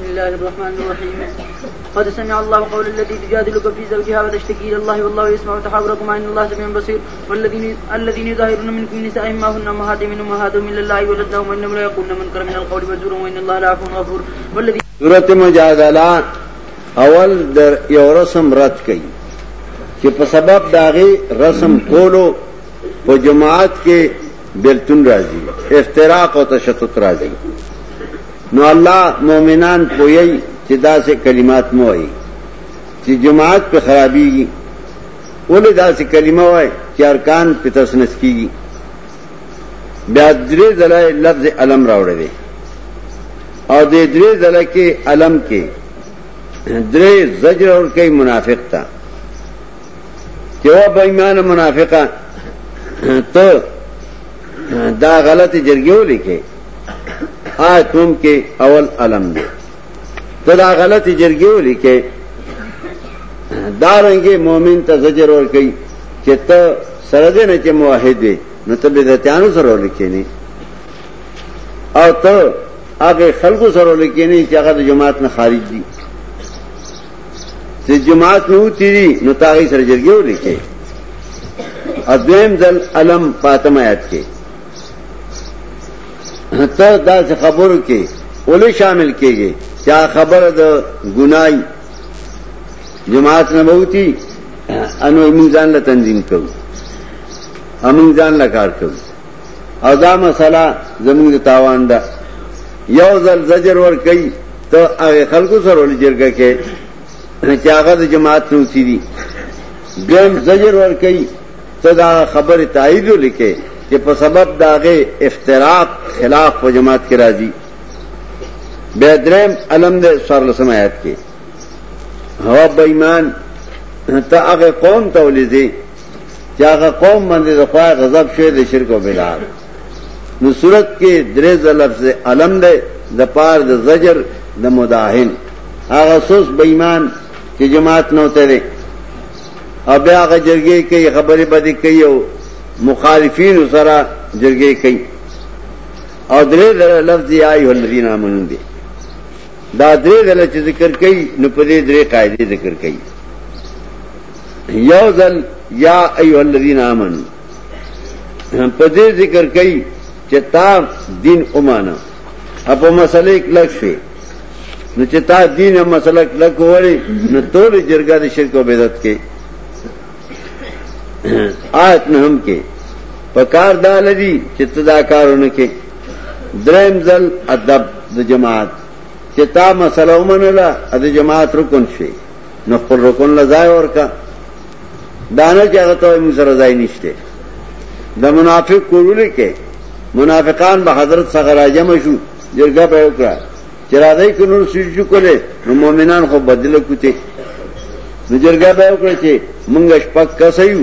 بسم الله الله الله الله الله الله الرحمن الرحيم قد سمع قول الذي تجادلك في زوجها وتشتكي الى والله يسمع تحاوركما ان سميع بصير والذين الذين يظاهرون منكم من من من نسائهم ما هن امهاتهم الا انهم لا يقولون منكر القول وزورا وان لعفو غفور سورة اول در رد رسم جماعت کے و تشتت اختراک نو الله مؤمنان کوی چې داسې کلمات مو وایي چې جماعت په خرابيږي ولې داسې کلمه وایي چې ارکان په تسنس کیږي بیا درې ځله لفظ علم راوړی او دې درې ځله کې علم کې درې زجر اور کوي منافق تا چې و به ایمان منافقه ته دا غلط جرګیو لیکي آیت نوم کې اول علم دی ته دا غلطی جرګي ولیکې دارنګي مؤمن ته زجر ور کوي چې ته سره دې نه چې موحد دی نو ته به ځانو سره ولیکې نه او ته هغه خلکو سره ولیکې نه چې هغه د جماعت نه خارج دي چې جماعت نو تیری نو تاغي سره جرګي ولیکې اذیم ذل علم فاطمه آیات کې ته دا خبرو کې اول شامل کېږي چا خبر د ګنای جماعت نه بوتی انو موږ ځان له تنظیم کوو موږ ځان له کار کوو او دا مسله زموږ د تاوان ده یو ځل زجر ور کوي ته هغه خلکو سره ول جرګه کې چې هغه د جماعت نو سي دي ګم زجر ور کوي ته دا خبره تایید ولیکې چې په سبب داغه افتراق خلاف په جماعت کې راځي به درم علم د سوار لسم آیات کې هو بېمان ته هغه قوم تولیدي چې هغه قوم باندې د خدای غضب شوی د شرک او بلاد نو صورت کې درې لفظ علم ده د پار د زجر د مداهن هغه سوس بېمان چې جماعت نه وته او بیا هغه جرګې کوي خبرې بدې کوي مخالفین سره جرګې کوي او درې لفظ یا ایه الذین آمنو دی دا درې دل چې ذکر کوي نو په دې درې قاعده ذکر کوي یو ځل یا ایه الذین آمنو په دې ذکر کوي چې تا دین اومانه په مسله کې لک شي نو چې تا دین مسله کې لک وړي نو ټول جرګه د شرک او بدعت کې آیت نهم کې پکار دا لدی چې تداکارونه کې دریم ځل ادب د جماعت چې تا مسله ومنله د جماعت رکن شي نو خپل رکن لځای ورکا دانه چې هغه ته موږ سره ځای نشته د منافق کولونه کې منافقان به حضرت څنګه راځم شو جرګه به وکړه چې راځي کونو سجدو کوله نو مؤمنان خو بدله کوته نو جرګه به وکړه چې موږ شپک کسایو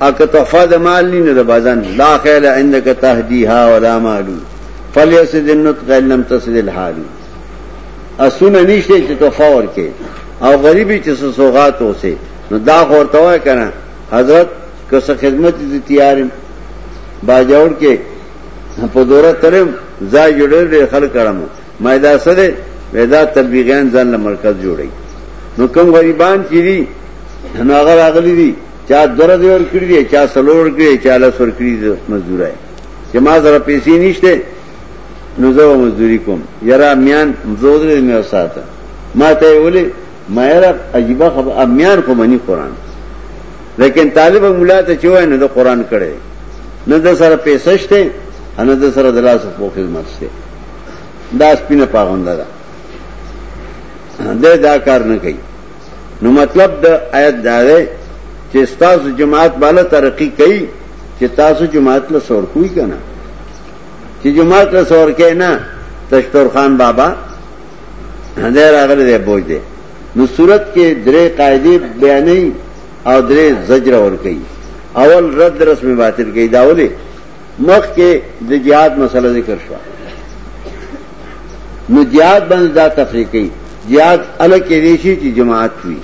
اکه تحفه د مال نه د بدن لا خیر عندك تهديها ولا مال فليسد النطق لم تسد الحال اسونه نشته چې تحفه ورکه او غریبی چې سوغات اوسه نو دا خورته وای کنه حضرت که څه خدمت دي تیارم باجوړ کې په دوره ترم ځای جوړل خلک کړم ما دا سره ودا تبلیغیان ځان له مرکز جوړي نو کوم غریبان چې دي نو هغه راغلي دي چا درد ور کړی دی چا سلوړ کړی چا لس ور کړی دی مزدورای چې ما زره پیسې نشته نو زه مزدوری کوم یرا میان زودره مې وساته ما ته ویلې ما یرا عجیب خبر امیان کو منی قران لیکن طالب مولا ته چوي نه د قران کړي نه د سره پیسې شته ان د سره د لاس په خدمت شته دا سپینه پاغونده ده دا کار نه کوي نو مطلب د آیت دا دی جستا س جماعت بالا ترقی کی تاس تاسو جماعت لسور کوئی کیا جماعت چماعت سور کے نا تشتور خان بابا بوجھ دے نصورت کے درے قائدے بیا نہیں اور درے زجر اور گئی اول رد رس میں باتل گئی داولے مخت کے ذکر مسلز نو نیات بند داتری جیات الگ کے دیشی کی جماعت کی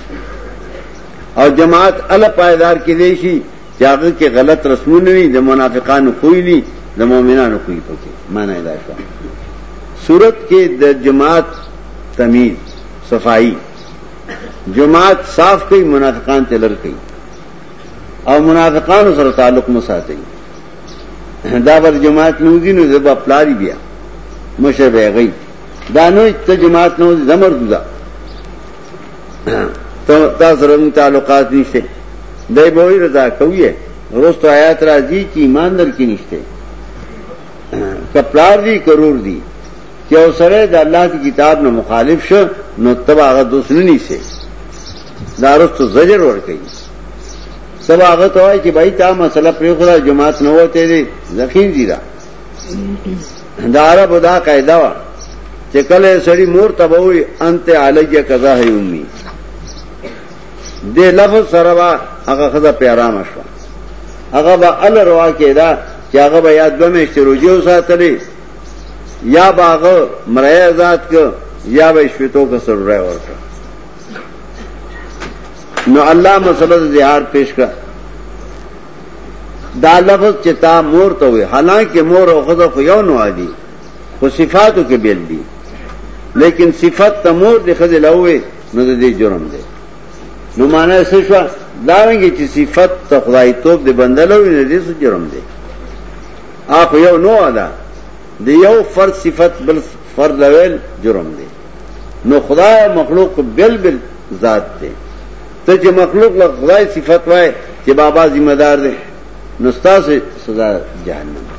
اور جماعت ال پائیدار کے دیشی جاگر کے غلط رسومات کو خوئی لی پکے مانا پہنچے سورت کے جماعت تمیز صفائی جماعت صاف کئی منافقان تلر کئی اور منافقان سر تعلق مسا گئی دعوت جماعت میں پلا دیا مشرہ گئی دانو تر جماعت نو زمر دا تا سره تعلقات نشته دای به رضا کوي روستو آیات راځي چې ایمان در کې نشته کپلار دی کرور دی چې اوسره د الله دی کتاب نه مخالف شو نو تبا هغه دوسری نه شي دا روستو زجر ور کوي سبا هغه توای چې بای تا مسله پر خدا جماعت نه وته دی ذخین دی دا دا عرب دا قاعده وا چې کله سړی مور تبوي انت علیه قضا هي امي دے لفظ سروا اقا خدا پیارا مشرا اخبا الروا کے دا کہ اخبا یاد میں رجیو سا کرے یا باغ مرے آزاد کو یا بہ عشوتوں کا سرک زہار پیش کر لفظ چتا مور تو ہوئے حالانکہ مور و خدا کو نو یون وہ صفاتوں کے بیل دی لیکن صفت تو مور دکھ لے دے جرم دے نو معنی څه شو دارنګه چې صفت ته خدای توپ دی بندلو نه دي څه جرم دی اخو یو نو ادا دی یو فرد صفت بل فرد لویل جرم دی نو خدای مخلوق بل بل ذات دی ته چې مخلوق له خدای صفت وای چې بابا ذمہ دار دی نو ستاسو سزا جهنم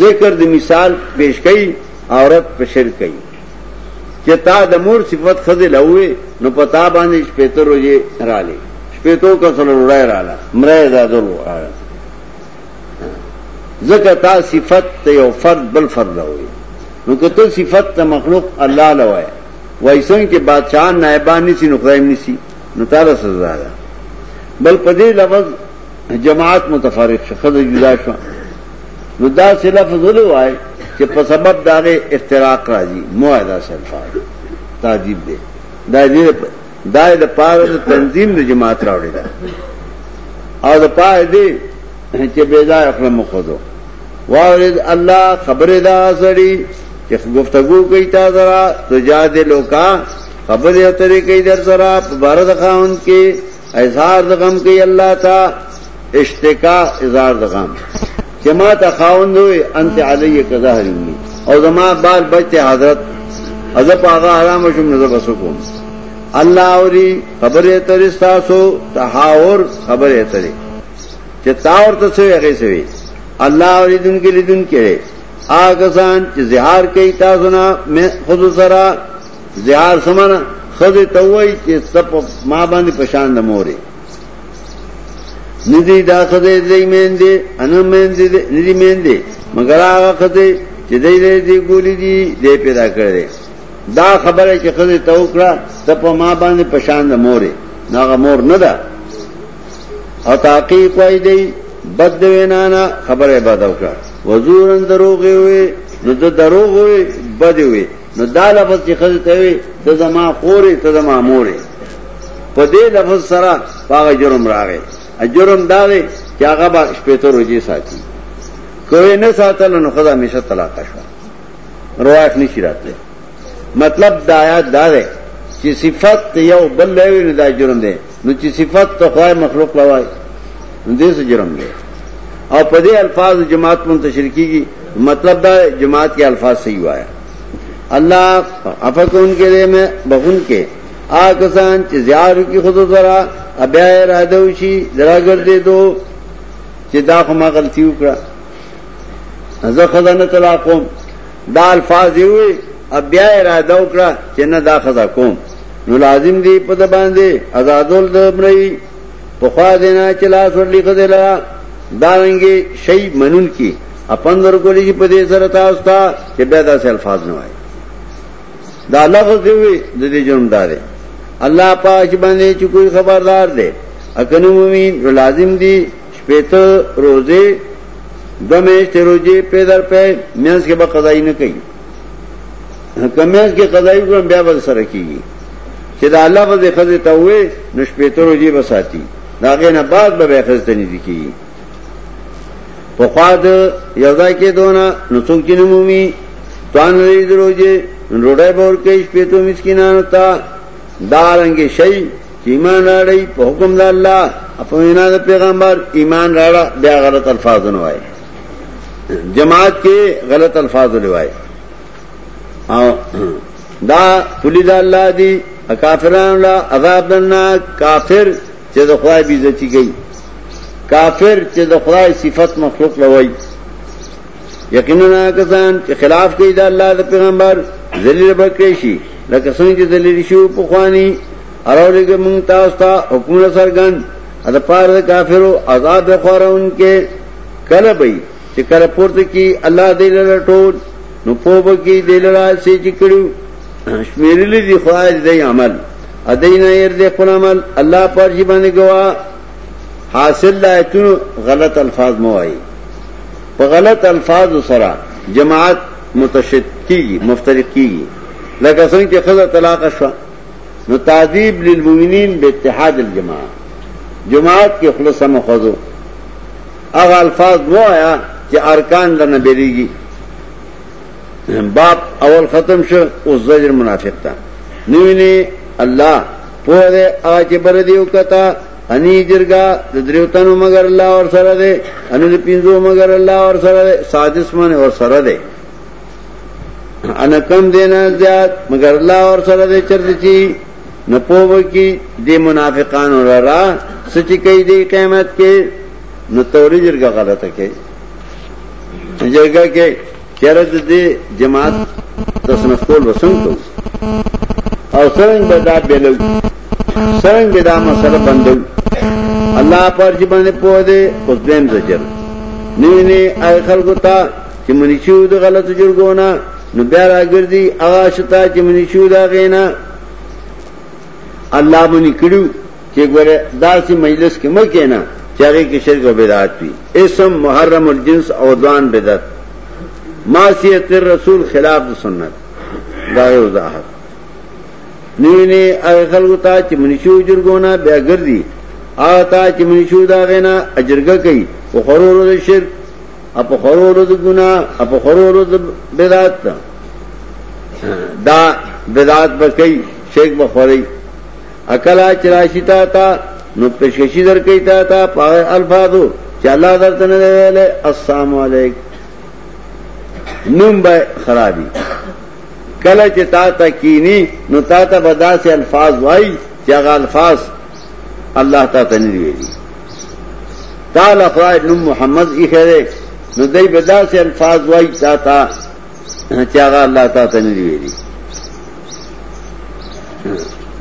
ذکر د مثال پیش کړي عورت په شرک کړي کہ تا دمور صفت خزے لوے نتابان اسپیتر کا سلر اڑائے رالا مراد ز کہتا صفت بل فرد لوے نت صفت مخلوق اللہ ویسوئی کے بادشاہ نائبانی سی نو تارا سزا بل قدے لفظ جماعت متفارق شخص جدا خز سے صرف آئے کہ پسبب اختراق معاہدہ تعجیب دے دے پار پار تنظیم جماعت راوڑے اور کہ بیدا وارد اللہ خبر دا سڑی کہ گفتگو کی خبر اترے کئی اطرے برد خاں ان کے اظہار دغم کئی اللہ تا اشتہا اظہار دغم تا خاون انت علی قضا انتظار اور زما بار بچتے حضرت آغا حرام شم نظر مسلم اللہ عوری خبر ہا تحاور خبر ہے ترے تا تو سوے کیسے ہوئے اللہ اور دن کے ری دن کے آگسان آسان زہار کئی کے خود سرا زہار سمانا خود سمن خد ماں باندھ پشان دمورے ندی دا خدای دی مین دی ان مین دی ندی مین دی مگر هغه خدای چې دی دی ګولې دی دی پیدا کړی دا خبره چې خدای ته وکړه ته په ما باندې پشان نه مورې ناغه مور نه ده او تحقیق وای دی بد وینا نه خبره بد وکړه وزورن دروغ وي نو د دروغ وي بد وي نو دا لفظ چې خدای ته وي ته زما خورې ته زما مورې په دې لفظ سره هغه جرم راغی جرم دا دے چاغا باش پہ تو روزی ساتھی کوئی شوا روایت نہیں شیرات لے مطلب دا دایا دا رفتہ جرم دے نو چی صفت تو خواہ مخلوق لوائی نو لوائے جرم دے اور پدے الفاظ جماعت منتشر کی گی مطلب دا جماعت کے الفاظ صحیح ہوا ہے اللہ افق ان کے دے میں بخون کے آکسان چې زیار کی خود زرا بیا اراده وشي زرا ګرځې دو چې دا خو ما غلطي وکړه زه خزانه طلاق کوم دا الفاظ وي بیا اراده وکړه چې نه دا خزا کوم نو لازم دی په باندې آزادول د مړی په خوا دینا چې لاس ورلی کدل دا رنګي شی منون کی اپن ورکولې په دې سره تاسو ته چې بیا دا الفاظ نه وای دا لفظ دی د دې جرم داري اللہ پاک آپاشبان چکی خبردار دے اکن لازم دی روزے دمیش روزے پے در پید مینس کے بقدائی نہ کے قضائی کو بیا بد سر رکھے گی سیدھا اللہ بستا ہوئے بس آتی راغ ن بات بے خزت نہیں دکھی دیکھی فقاد یا دورہ تمکی نومی توان ریز روزے روڈے بہتو میشکن تھا دارنګ شي چې ایمان راړي په حکم د الله اپوینا د پیغمبر ایمان راړه بیا غلط الفاظ نه وایي جماعت کې غلط الفاظ لوي او دا پولی دا الله دی کافرانو لا عذاب درنا کافر چې د خدای بیزتی کوي کافر چې د خدای صفت مخلوق لوي یقینا کسان چې خلاف کوي د الله د پیغمبر ذلیل بکړي شي لکه څنګه چې دلیل شو په خواني اراولګ مونږ تاسو ته حکم سرګند اته پار د کافرو عذاب خورون کې کله به چې کله پورته کی الله دې لټول نو پوب کی دې لړا سي چې کړو شمیرلې دي خدای دې عمل ادینا ير دې خپل عمل الله پر شي باندې گوا حاصل لایتونو غلط الفاظ مو وایي په غلط الفاظ سره جماعت متشدد کیږي مفترق کیږي لس کے خزر طلاق نو ن بے اتحاد الجماعت جماعت کے خلصہ مخوضو اگا الفاظ وہ آیا کہ ارکان دن بے گی باپ اول ختم شو اس زجر منافق تھا نیو اللہ پوا کے بر دیو کا انی جرگا دریوتنو مگر اللہ اور سر سردے انل پینزو مگر اللہ اور سر دے سادس من اور سر دے دینا زیاد مگر اللہ اور سر دے منافقان اور را سچی کئی قیمت چردی نہ جماعت تصنف بسن کو اور سرنگ سرنگ بدا بدا بیلو اللہ پر جی پو دے اس دین زجر کہ منی غلط جرگونا ن پہرا گردی چی منی شو دا غینا اللہ منی کرو چی گورے دا سی مجلس کی مکینا چاگی کی شرک و بیدات پی اسم محرم الجنس او دوان بیدت رسول خلاف دا دا سنت غیر تا چی منی شو جرگونا بیا گردی آغا تا چی منی شو دا غینا اجرگا کئی و آتا دا شرک اپا اجرگی دا گناہ اپا گنا دا بیدات ر دا بدعات بکی شیخ بخوری اکلا چراشی تا تا نو پیشکشی در کئی تا تا پاگئی الفاظو چا اللہ در تنده ویلے السلام علیک نم بے خرابی کله چې تا ته کینی نو تا ته به داسې الفاظ وای چې هغه الفاظ الله تا ته نه ویلي تعالی خدای نو محمد یې خره نو دای به داسې الفاظ وای تا ته چاغا اللہ تعالیٰ تنری ویری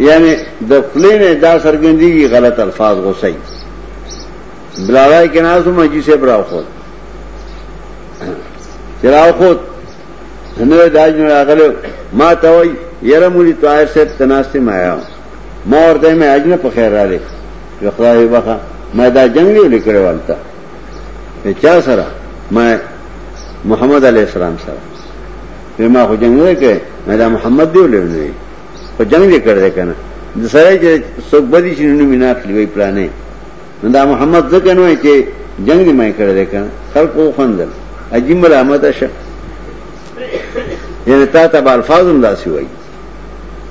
یعنی دفلے نے دا سرگندی کی غلط الفاظ کو ہمیں داج میں ماں تو تو یار سے تناستے میں آیا ہوں ماں اور میں آج نہ پخیر لے رکھا بخا میں دا جنگی نکلے والا تھا چار سر میں محمد علیہ السلام سر ما خو جنگ نه کوي مې دا محمد دی ولر نه په جنگ دی کړی کنه د سره چې څوک بدی شنو نه مینا خلی وی پلانې نو دا محمد زکه نه وای چې جنگ دی مې کړی دی کنه هر کو خوندل عجیب رحمت اشه یعنی تا ته الفاظ هم داسي وای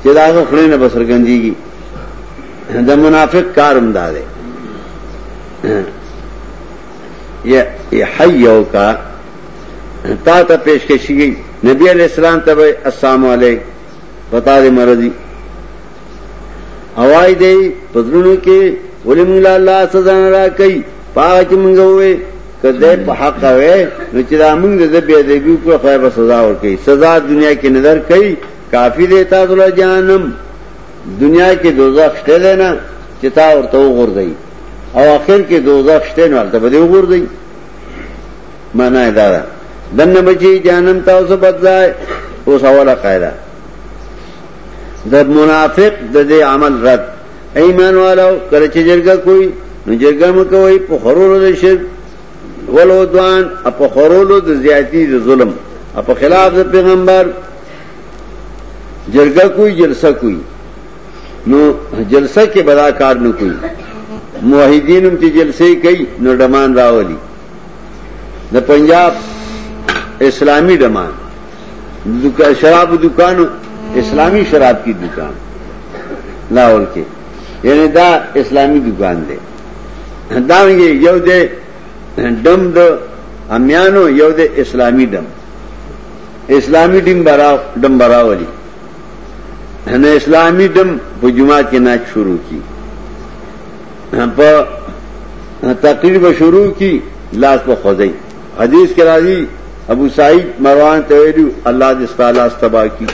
چې دا خو خلی نه بسرګنجیږي دا منافق کارم داله یا حیو کا تا ته پېښ کې شيږي نبی علیہ السلام ته السلام علیک پتا دې مرضی اوای دې پذرونو کې ولې موږ الله سزا را کوي پاک موږ وې کده په حق وې نو چې دا موږ دې به دې ګو کو خو به سزا ور کوي سزا دنیا کې نظر کوي کافی دیتا دل جانم دنیا کې دوزخ شته نه چې تا ورته وګورځي او اخر کې دوزخ شته نه ورته به وګورځي معنا دا ده دنه بچی جانم تاسو بدلای اوس اوله قاعده د منافق د دې عمل رد ایمان والو کله چې جرګه کوي نو جرګه مکوي په خورولو د شرک ولو دوان په خورولو د زیاتی د ظلم په خلاف د پیغمبر جرګه کوي جلسه کوي نو جلسه کې بدا کار نه کوي موحدین هم چې جلسه کوي نو ډمان راولي د پنجاب اسلامی ڈمان شراب دکان اسلامی شراب کی دکان لاہور کے یعنی دا اسلامی دکان دے دان یہ دے اسلامی ڈم اسلامی ڈم ڈم براولی نے اسلامی ڈم کو جمعہ کی نعت شروع کی تقریب شروع کی لاس پہ خوزئی حدیث کے راضی ابو سعید مروان تویلو الله دې ستاسو لاس تبا کی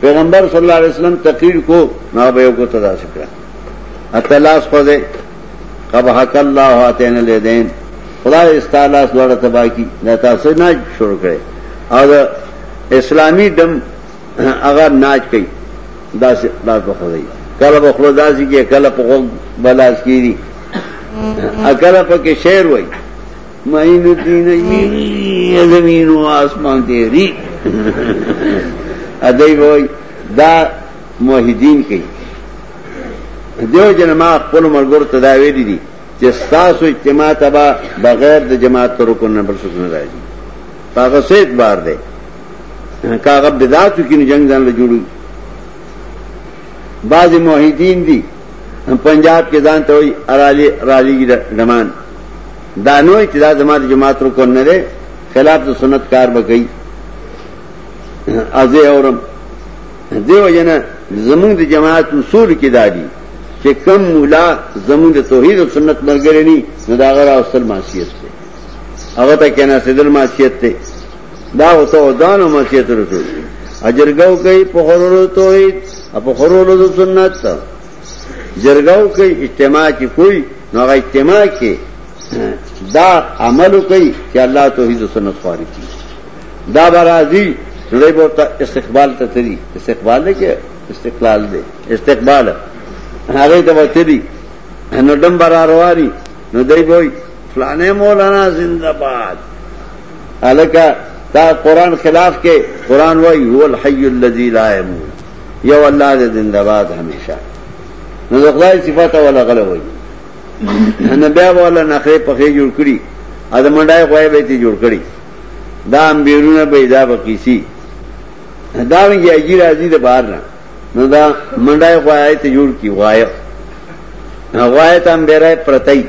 پیغمبر صلی الله علیه وسلم تقریر کو نا به یو کو تدا شکر اتلاس خو دې قبحک الله اتین الیدین خدای ستاسو لاس دوړه تبا کی دا تاسو نه شروع کړي او اسلامی دم اگر ناج کوي دا دا خو دې کله په خلو داسي کې کله په بلاس کیږي اکل په کې شعر وای مین الدین ایمین دنیا زمین و آسمان تیری ادائی بوئی دا موحدین کئی دیو جنما خپل مرګور تداوی دي چې تاسو اجتماع تبا بغیر د جماعت رکن نه برسوک نه راځي هغه سید بار دی کاغه بدعت کې جنگ ځان له جوړي بعض موحدین دي پنجاب کې ځان ته وي ارالی رالیګی دمان دانو چې دا زماده جماعت رکن نه لري خلاف د سنت کار وکړي ازه اورم دیو جنا زمون د جماعت اصول کې دادي چې کم مولا زمون د توحید او سنت مرګره ني صداغه او اصل معصیت ده هغه ته کنه سدل معصیت ده دا اوسه ودانو معصیت رسول اجرګو کوي په خورولو توحید او په خورولو د سنت جرګو کوي اجتماع کې کوئی نو هغه اجتماع کې دا عمل کئی کہ اللہ تو ہی سنت خواہ کی دا برازی براضی بہت استقبال کا تری استقبال کہ استقبال تری بوئی فلانے مولانا زندہ باد الکا تا قرآن خلاف کے قرآن وئی لا رائے یو اللہ زندہ باد ہمیشہ صفا صفات والا غلو ہوئی نه بیا والا نخره پخې جوړ کړی ادمندای غوې به تی جوړ کړی دا امبیرونه پیدا بقیسی دا یې اجی راځي د بار نه نو دا منډای غوې ته جوړ کی غوې غوې ته امبیرای پرتای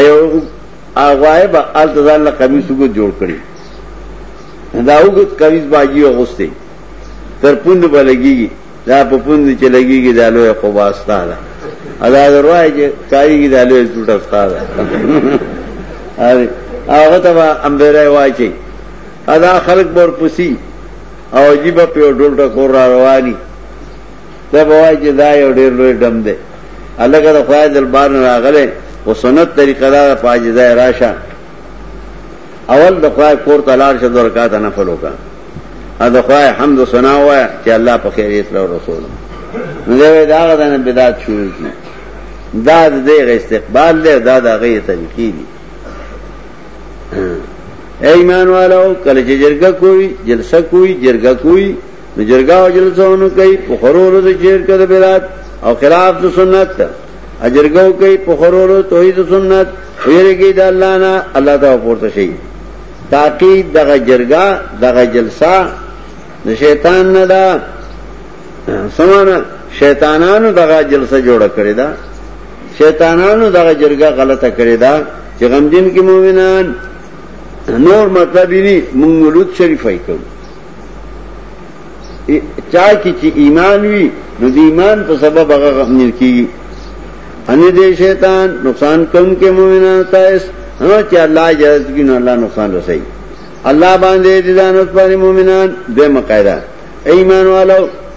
ایو غوې به التزال قمیص وګ جوړ کړی دا وګ قمیص باجی وغوسته تر پوند بلګیږي دا په پوند چې لګیږي دا لوی قباستا ده ادا دروای چې کاری دا لوی ټوټه استاد هغه ته امبره واچي ادا خلق بور پوسی او جیب په ډوټه کور را رواني دا بوای چې دا یو ډیر لوی دم دی الګا د خدای دربار نه راغله او سنت طریقه دا پاجزه راشه اول د خدای کور ته لاړ شه درکات نه فلوکا ا د خدای حمد و ثنا وای چې الله په خیر اسلام رسول الله نو دا هغه د بدعت شروع کی دا د دې استقبال له دا د هغه تنقید دی ایمان والو کله چې جرګه کوي جلسه کوي جرګه کوي نو جرګه او جلسهونو کوي په خورورو د جرګه د بدعت او خلاف د سنت اجرګو کوي په خورورو توحید او سنت ویریږي د الله نه الله ته پورته شي تاکید دغه جرګه دغه جلسه د شیطان نه ده سمانا شیتانہ نگا جل سے جوڑا کرے دا شیتان داغا جل کا غلط کرے دا جگم دن کی مومینی منگرود شریف چائے کچی ایمان بھی ردان تو سب بگا کی انی دے شیطان نقصان کم کے محمد ہاں اللہ نقصان روس اللہ باندے دیدان بے مقاعدہ اے ایمان والا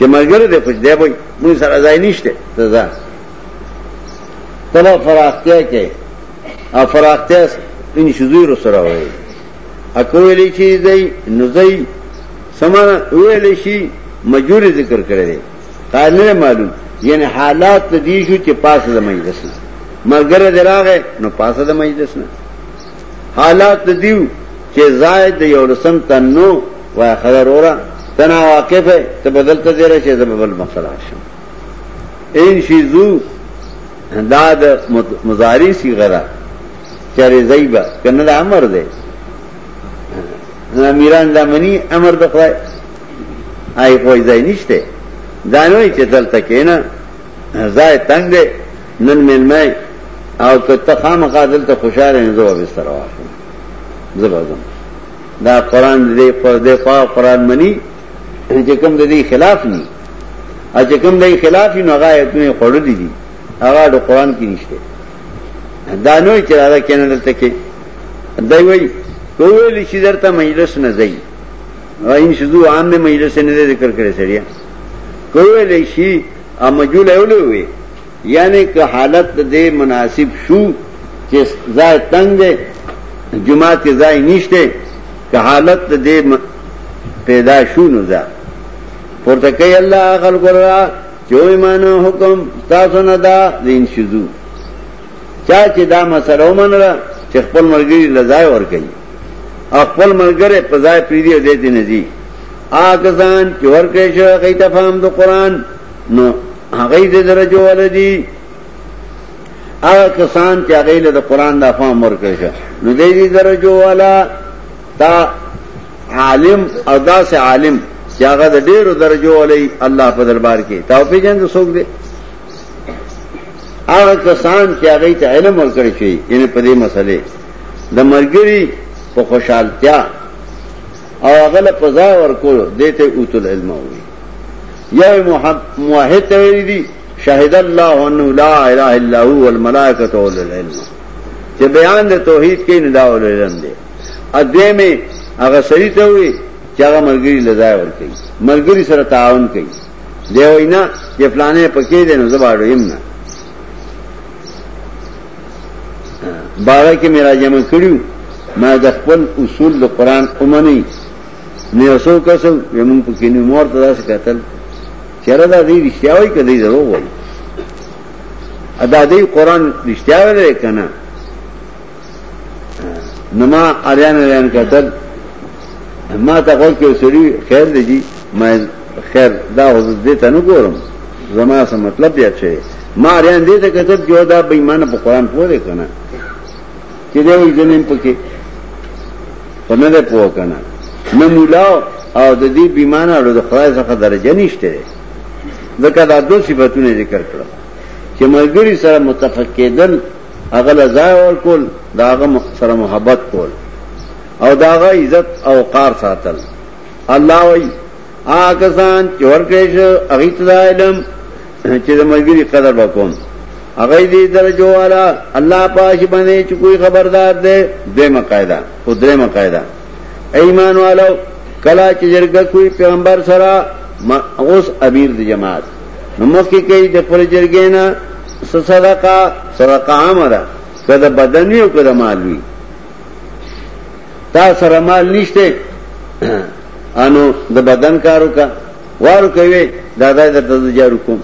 چې مرګره دې خوش دی وای موږ سره ځای نشته ته ځه کله فراختیا کې ا فراختیا ان شذوی رو سره وای ا کویلې چې دی نزی سما ویلې شي مجور ذکر کړی قال نه معلوم یعنی حالات ته دی شو چې پاسه د مجلس مرګره دراغه نو پاسه د مجلس نه حالات دیو چې زائد یو رسم تنو وای خبر اورا تنا واقف ہے تو بدل ته زیره شي زبل مسله شم این شی زو دا د مضاری سی غرا چره زیبا کنه دا امر دی نه میران دا منی امر د خدای آی کوئی ځای نشته دا نه چې دلته کینا ځای تنگ دی نن من مای او که ته خامخا دلته خوشاله نه زو بستر واخم زبردم دا قران دې پر دې قران منی چکم دے دی خلاف اور چکم دے خلاف ہی تمہیں آ دی دی خلافی تو قرآن کی نشتے دانوئی چلا رہا کہنا تک دہائی کو سی درتا مجلس نہ جائی اُدھو آم نے مجلس نہیں دیکھ کر مجول سی ہوئے یعنی کہ حالت دے مناسب شو کہ زائے تنگ دے کے زائے دے کہ حالت دے پیدا شو ن پورته کوي الله خلق را چوي مان حکم تاسو نه دا دین شذو چا چې دا مسره ومنله چې خپل مرګري لزای ور کوي خپل مرګره په ځای پیری دې دې نه دي آګزان چې ور کوي شو کوي تفهم د قران نو هغه دې درجه ولدي هغه کسان چې هغه له قران د فهم ور کوي نو دې دې درجه والا تا عالم ادا سے عالم چاغه د ډیرو درجو علی الله په دربار کې تاسو پیژن څوک دی هغه کسان چې هغه ته علم ورکړی شي یعنی په دې مسلې د مرګري په خوشحالتیا او هغه له قضا ورکول دته اوتل علم وي یا موحد ته دی شهد الله انه لا اله الا هو والملائکه اول العلم چې بیان د توحید کې نداول علم دی اده می هغه سړي ته وي چې هغه مرګري لزای ور کوي مرګري سره تعاون کوي دی وینا چې پلانې پکې دي نو زباړو يم نه باغه کې میرا جمع کړیو ما د خپل اصول د قران اومني نه اوسو کسو یمن پکې نو مور ته داسې قتل چیرې دا دی رښتیا وایي کدی زرو وایي ادا دی قران رښتیا وایي کنه نما اریان اریان قتل ما ته غوږ کې سړي خیر دی جی ما خیر دا حضرت دې ته نه ګورم زما څه مطلب دی چې ما ریان دې ته کتل جو دا بېمانه په قران پوهه کنه چې دې وي جنې پکې په نه ده پوهه کنه نه مولا او د دې بېمانه او د خدای څخه درجه نشته ځکه دا دوه صفاتونه ذکر کړل چې ملګری سره متفق کېدل هغه لزای او کول دا هغه سره محبت کول او داغا عزت او قار ساتل اللہ وی آکسان چور دا کسان چوہر کے قدر بکن بکوم اگئی جو والا اللہ پاش بنے چکو خبردار دے دے مقاعدہ او دے مقاعدہ ایمان والا کلا چجرگ کوئی پیغمبر سرا امیر دی جماعت موکی کے جرگے نا سدا کا سدا کا مرا کدا بدنوی مالوی تا سره مال نشته انو د بدن کارو کا وارو کوي دادا درته جارو کوم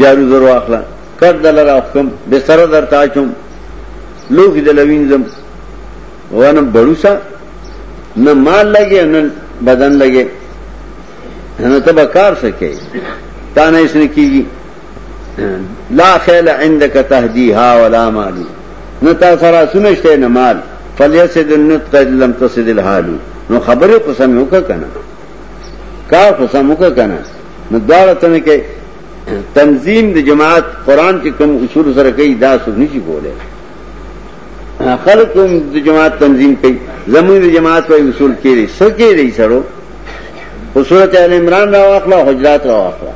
جارو زرو اخلا کړ دلر احکم به سره درته اچوم لوګي دلوین زم وانه بړوسا نه مال لګي نه بدن لګي نه ته کار سکے تا نه اس نه کیږي لا خیل عندك تهديها ولا مال نه تا سره سنشته نه مال فلیسد النطق لم تصد الحال نو خبره قسم وکا کنه کا قسم وکا کنه نو داړه تنه کې تنظیم د جماعت قران کې کوم اصول سره کوي دا څه نشي کوله خلقم د جماعت تنظیم کوي زموږ د جماعت په اصول کې لري څه کې لري سره او سورۃ ال عمران را واخلا حجرات را واخلا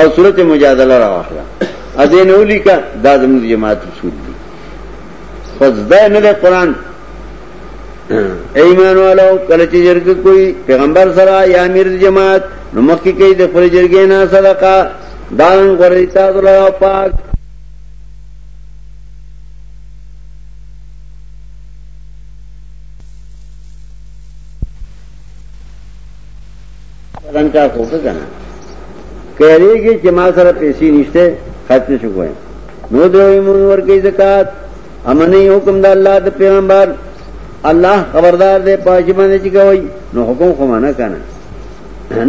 او سورۃ مجادله را واخلا اذن اولی کا دا زموږ جماعت اصول دي خزده نه ده قران ایمان والو کله چې جرګه کوئی پیغمبر سره یا امیر جماعت نو مخکې کوي د خپل جرګې نه صدقه دان غوړی تاسو له پاک بدن کا کوکه کنه کړيږي چې ما سره پیسې نشته خرچ شو کوی نو دوی مونږ ورکې زکات امنی حکم دا اللہ دا پیغمبر اللہ خبردار دے پاچی پاجمانے نو حکم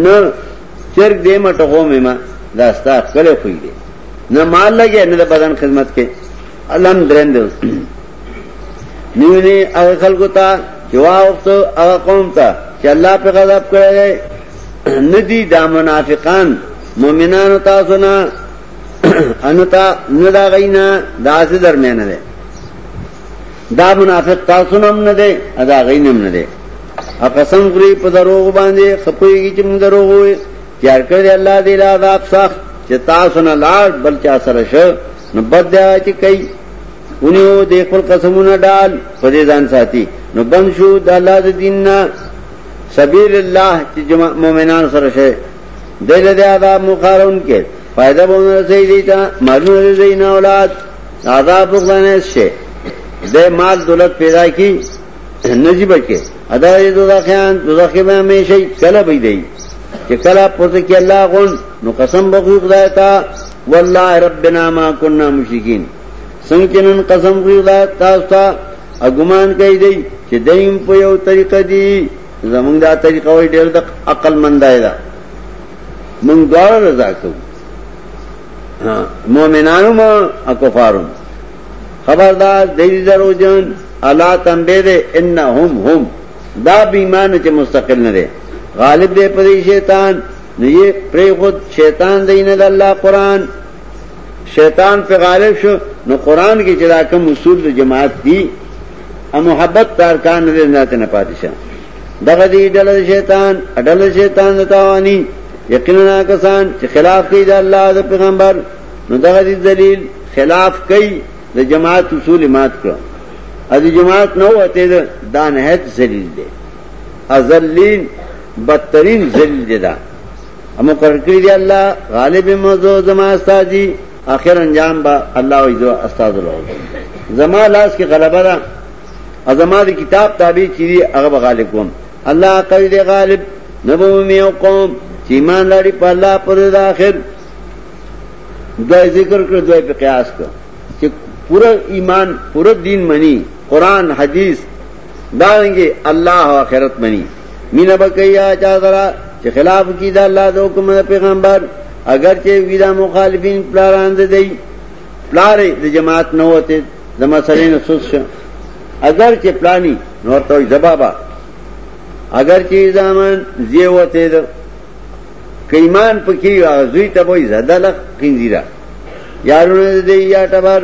نو چرک دے ما ٹکو میں ما داستا کلے خوئی دے نہ مال لگے بدن خدمت کے اللہ اگر قوم تا تھا اللہ پہ غضب کرے گئے ندی دا منافقان دامن آف خان منا تھا سونا داس درمیان دا منافق تاسو نم نه دی ادا غینم نه دی ا قسم غری په دروغ باندې خپويږي چې موږ دروغ وي تیار کړی الله دې لا عذاب سخت چې تاسو نه لاړ بل چا سره شو نو بد دی چې کوي اونیو د خپل قسمونه ډال په دې ځان ساتي نو بند شو د الله د دین نه سبیل الله چې مؤمنان سره شي دل دې عذاب مقارون کې فائدہ بونه سي دي تا مرنه زینا اولاد عذاب وګڼل شي دې مال دولت پیدا کی نجیب کې ادا دې دوزخیان دوزخ به همیشه کله به دی چې کله پوزه کې الله غون نو قسم به خدای تا والله ربنا ما كنا مشرکین څنګه نن قسم خدای تا تاسو اګمان کوي دی چې دیم په یو طریقه دی زمونږ دا طریقه وي ډېر د عقل مندای دا مونږ دوار رضا کوو مؤمنانو او کفارو خبردار دیوی جن اللہ دے دے ان ہم ہم دا بیمان چ مستقل نہ غالب دے پری شیطان یہ پری خود شیطان دے اللہ قرآن شیطان پہ غالب شو نو قرآن کی چلا کم اصول جماعت دی دی محبت دے نہ شیطان شیطان دتاوانی یقینا کی امحبت خلاف کئی دا جماعت اصول مات کرو از جماعت نو نہ دا دانحت زلیل دے ازلین بدترین زلیل دے سلیل دیدا ام دے اللہ غالب و زمان استادی آخر انجام با اللہ ویدو استاد اللہ زما لاس کے ازمان اضماد کتاب تابی چیری اغب غالب قوم اللہ قوی دے غالب نبو میو قوم چیمان لاری پا اللہ پر دا آخر دوائی ذکر کر دوائی قیاس کر پورا ایمان پورا دین منی قرآن حدیث دارنگے اللہ و آخرت منی مین بکی آچا ذرا چه خلاف کی دا اللہ دا حکم دا پیغمبر اگر چې ویدا مخالفین پلاران دے دی پلارے دا جماعت نووتے دا مسلین سوس شا اگر چې پلانی نورتوی زبابا اگر چې زامن زیوته ده کایمان پکې غوی ته وای زدلخ کینزیرا یارونه دې یا تبر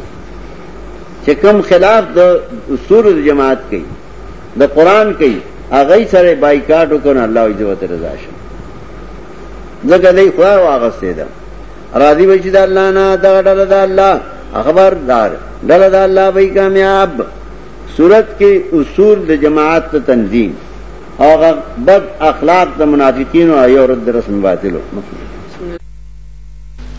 چې کوم خلاف د اصول جماعت کوي د قران کوي هغه سره بایکاټ وکړ الله عزوجل رضا شي ځکه دوی خو واغسته ده راضي وي چې د الله نه دا ډله د الله خبردار ډله د الله به کامیاب صورت کې اصول د جماعت ته تنظیم او بد اخلاق د منافقین او یو رد رسم باطلو مخکې